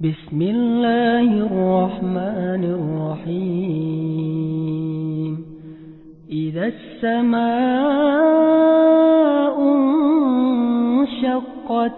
بسم الله الرحمن الرحيم. إذا السماء انشقت